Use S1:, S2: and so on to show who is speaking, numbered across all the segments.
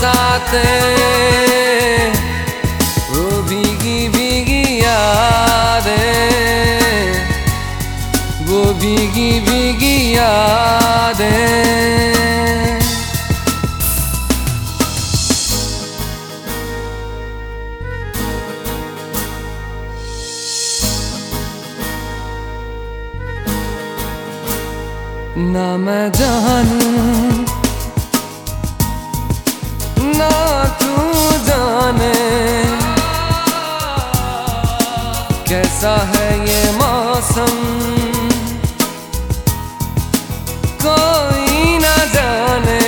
S1: बरसाते वो भीगी भीगी यादें वो भीगी भीगी यादें ना मैं जानू कैसा है ये मौसम। कोई ना जाने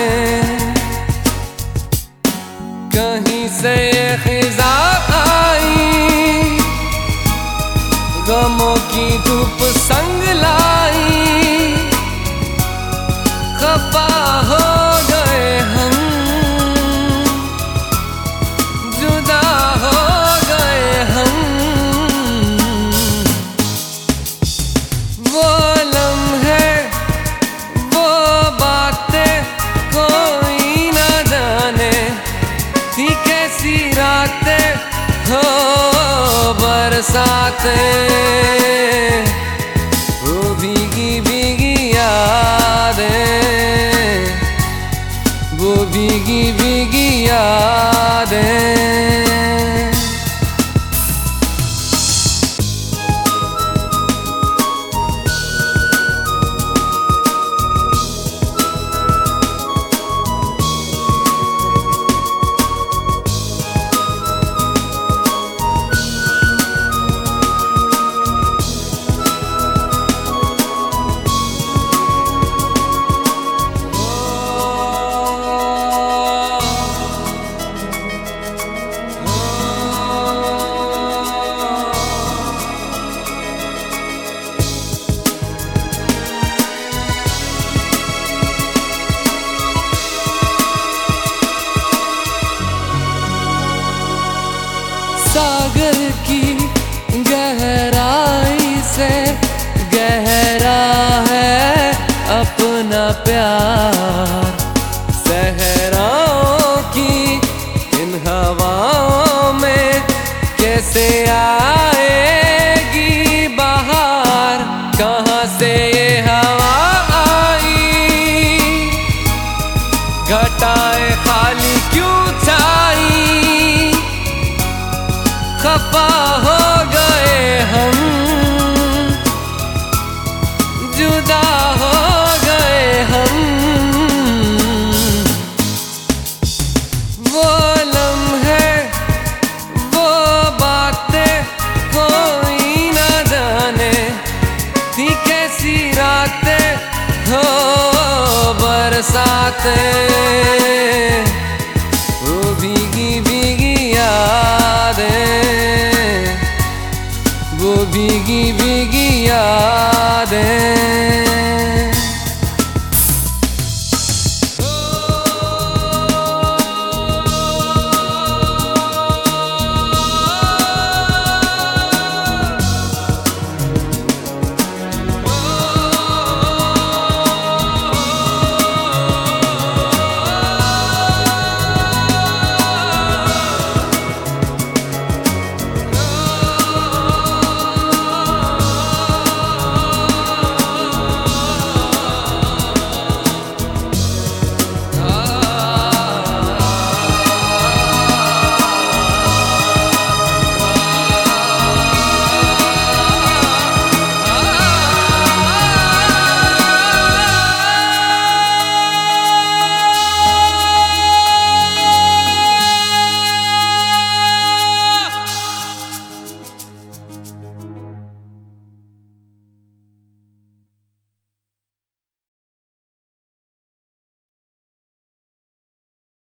S1: कहीं से ये खिजा आई। गमों की धूप संग लाई। खपा हो बरसाते सागर की गहराई से गहरा है अपना प्यार। सहराओं की इन हवाओं में कैसे आएगी बाहर? कहाँ से खफा हो गए हम। जुदा हो गए हम। वो लम्हे, वो बातें कोई ना जाने। थी कैसी रातें हो बरसाते।